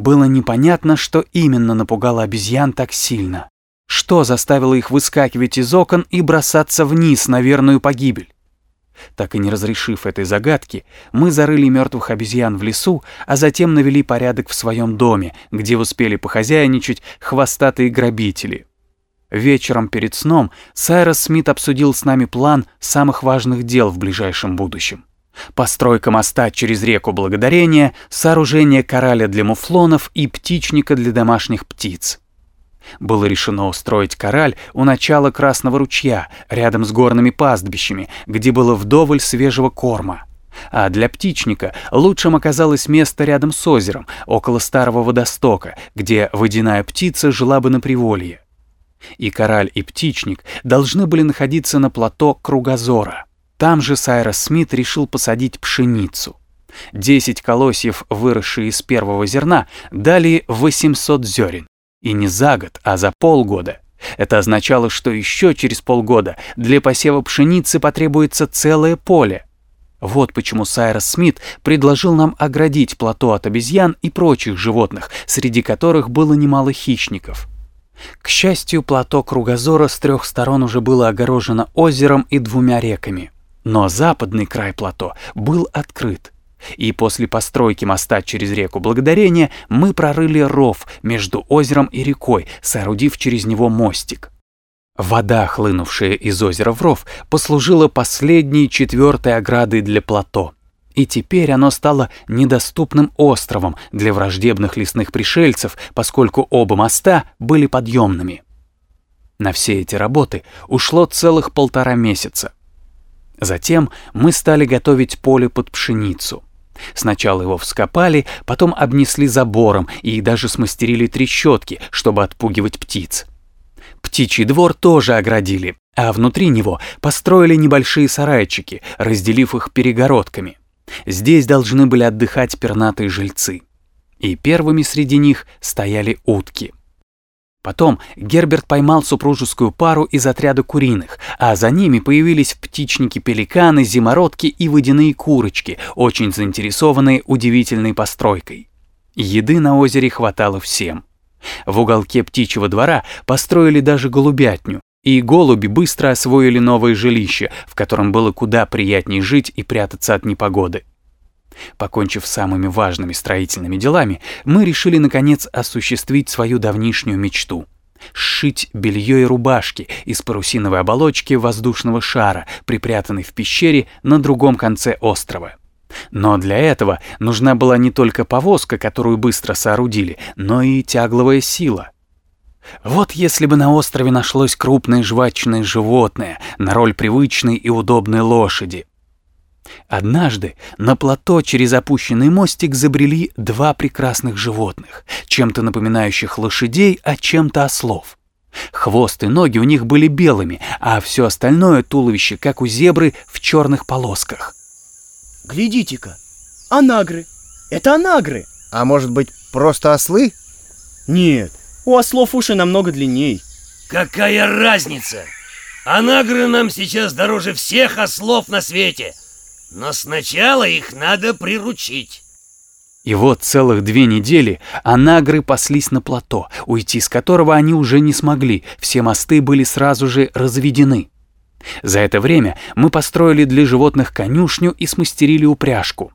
Было непонятно, что именно напугало обезьян так сильно. Что заставило их выскакивать из окон и бросаться вниз на верную погибель? Так и не разрешив этой загадки, мы зарыли мертвых обезьян в лесу, а затем навели порядок в своем доме, где успели похозяйничать хвостатые грабители. Вечером перед сном Сайрос Смит обсудил с нами план самых важных дел в ближайшем будущем. Постройка моста через реку Благодарения, сооружение кораля для муфлонов и птичника для домашних птиц. Было решено устроить кораль у начала Красного ручья, рядом с горными пастбищами, где было вдоволь свежего корма. А для птичника лучшим оказалось место рядом с озером, около старого водостока, где водяная птица жила бы на приволье. И кораль, и птичник должны были находиться на плато Кругозора. Там же Сайрос Смит решил посадить пшеницу. Десять колосьев, выросшие из первого зерна, дали 800 зерен. И не за год, а за полгода. Это означало, что еще через полгода для посева пшеницы потребуется целое поле. Вот почему Сайрос Смит предложил нам оградить плато от обезьян и прочих животных, среди которых было немало хищников. К счастью, плато Кругозора с трех сторон уже было огорожено озером и двумя реками. Но западный край плато был открыт. И после постройки моста через реку Благодарения мы прорыли ров между озером и рекой, соорудив через него мостик. Вода, хлынувшая из озера в ров, послужила последней четвертой оградой для плато. И теперь оно стало недоступным островом для враждебных лесных пришельцев, поскольку оба моста были подъемными. На все эти работы ушло целых полтора месяца. Затем мы стали готовить поле под пшеницу. Сначала его вскопали, потом обнесли забором и даже смастерили трещотки, чтобы отпугивать птиц. Птичий двор тоже оградили, а внутри него построили небольшие сарайчики, разделив их перегородками. Здесь должны были отдыхать пернатые жильцы. И первыми среди них стояли утки. Потом Герберт поймал супружескую пару из отряда куриных, а за ними появились птичники-пеликаны, зимородки и водяные курочки, очень заинтересованные удивительной постройкой. Еды на озере хватало всем. В уголке птичьего двора построили даже голубятню, и голуби быстро освоили новое жилище, в котором было куда приятнее жить и прятаться от непогоды. Покончив с самыми важными строительными делами, мы решили наконец осуществить свою давнишнюю мечту — сшить белье и рубашки из парусиновой оболочки воздушного шара, припрятанной в пещере на другом конце острова. Но для этого нужна была не только повозка, которую быстро соорудили, но и тягловая сила. Вот если бы на острове нашлось крупное жвачное животное на роль привычной и удобной лошади. Однажды на плато через опущенный мостик забрели два прекрасных животных, чем-то напоминающих лошадей, а чем-то ослов. Хвост и ноги у них были белыми, а все остальное туловище, как у зебры, в черных полосках. Глядите-ка, анагры. Это анагры. А может быть, просто ослы? Нет, у ослов уши намного длинней. Какая разница? Анагры нам сейчас дороже всех ослов на свете. Но сначала их надо приручить. И вот целых две недели анагры паслись на плато, уйти с которого они уже не смогли, все мосты были сразу же разведены. За это время мы построили для животных конюшню и смастерили упряжку.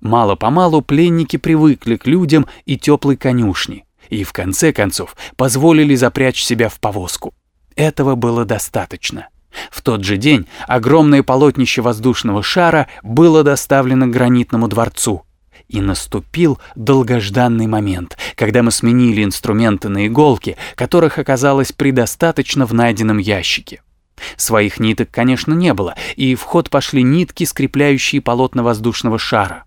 Мало-помалу пленники привыкли к людям и теплой конюшне, и в конце концов позволили запрячь себя в повозку. Этого было достаточно. В тот же день огромное полотнище воздушного шара было доставлено к гранитному дворцу. И наступил долгожданный момент, когда мы сменили инструменты на иголки, которых оказалось предостаточно в найденном ящике. Своих ниток, конечно, не было, и в ход пошли нитки, скрепляющие полотна воздушного шара.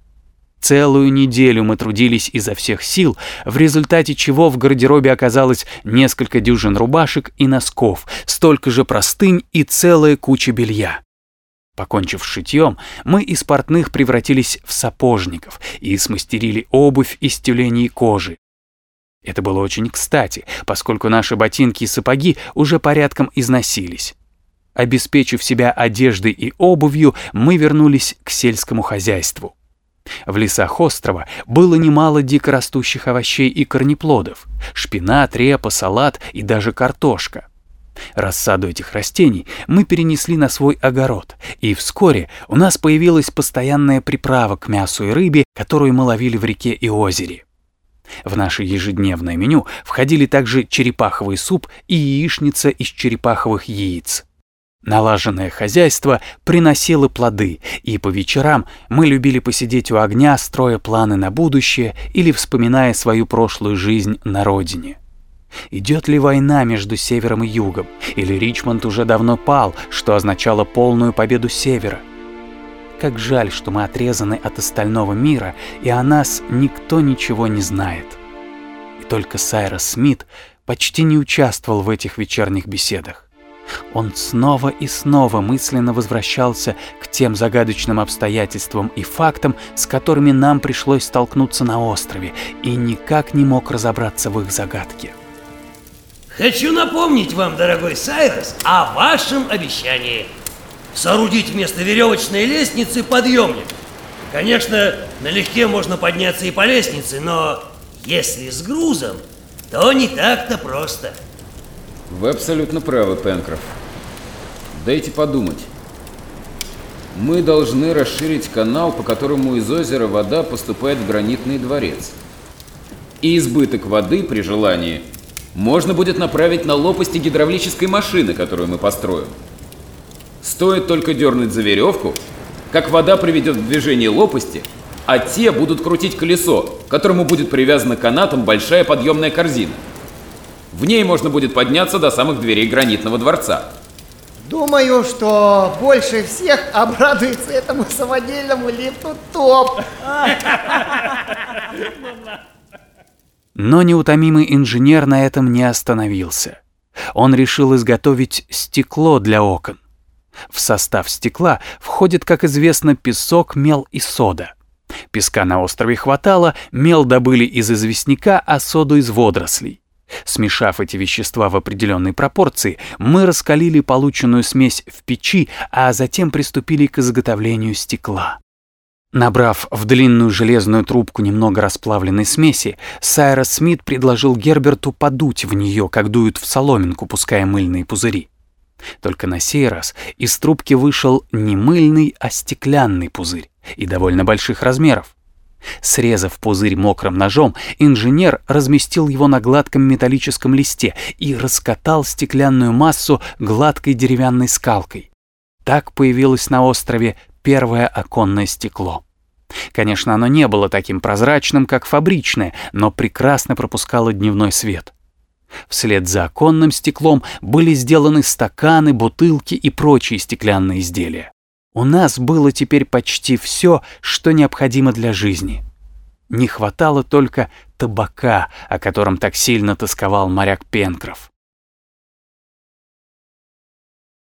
Целую неделю мы трудились изо всех сил, в результате чего в гардеробе оказалось несколько дюжин рубашек и носков, столько же простынь и целая куча белья. Покончив с шитьем, мы из портных превратились в сапожников и смастерили обувь из тюленей кожи. Это было очень кстати, поскольку наши ботинки и сапоги уже порядком износились. Обеспечив себя одеждой и обувью, мы вернулись к сельскому хозяйству. В лесах острова было немало дикорастущих овощей и корнеплодов – шпинат, репа, салат и даже картошка. Рассаду этих растений мы перенесли на свой огород, и вскоре у нас появилась постоянная приправа к мясу и рыбе, которую мы ловили в реке и озере. В наше ежедневное меню входили также черепаховый суп и яичница из черепаховых яиц. Налаженное хозяйство приносило плоды, и по вечерам мы любили посидеть у огня, строя планы на будущее или вспоминая свою прошлую жизнь на родине. Идет ли война между севером и югом, или Ричмонд уже давно пал, что означало полную победу севера? Как жаль, что мы отрезаны от остального мира, и о нас никто ничего не знает. И только Сайрос Смит почти не участвовал в этих вечерних беседах. Он снова и снова мысленно возвращался к тем загадочным обстоятельствам и фактам, с которыми нам пришлось столкнуться на острове, и никак не мог разобраться в их загадке. Хочу напомнить вам, дорогой Сайрос, о вашем обещании. Соорудить вместо веревочной лестницы подъемник. Конечно, налегке можно подняться и по лестнице, но если с грузом, то не так-то просто. Вы абсолютно правы, Пенкроф. Дайте подумать. Мы должны расширить канал, по которому из озера вода поступает в гранитный дворец. И избыток воды при желании можно будет направить на лопасти гидравлической машины, которую мы построим. Стоит только дернуть за веревку, как вода приведет в движение лопасти, а те будут крутить колесо, к которому будет привязана канатом большая подъемная корзина. В ней можно будет подняться до самых дверей гранитного дворца. Думаю, что больше всех обрадуется этому самодельному лифту топ. Но неутомимый инженер на этом не остановился. Он решил изготовить стекло для окон. В состав стекла входит, как известно, песок, мел и сода. Песка на острове хватало, мел добыли из известняка, а соду из водорослей. Смешав эти вещества в определенной пропорции, мы раскалили полученную смесь в печи, а затем приступили к изготовлению стекла. Набрав в длинную железную трубку немного расплавленной смеси, Сайрос Смит предложил Герберту подуть в нее, как дуют в соломинку, пуская мыльные пузыри. Только на сей раз из трубки вышел не мыльный, а стеклянный пузырь и довольно больших размеров. Срезав пузырь мокрым ножом, инженер разместил его на гладком металлическом листе и раскатал стеклянную массу гладкой деревянной скалкой. Так появилось на острове первое оконное стекло. Конечно, оно не было таким прозрачным, как фабричное, но прекрасно пропускало дневной свет. Вслед за оконным стеклом были сделаны стаканы, бутылки и прочие стеклянные изделия. У нас было теперь почти все, что необходимо для жизни. Не хватало только табака, о котором так сильно тосковал моряк Пенкроф.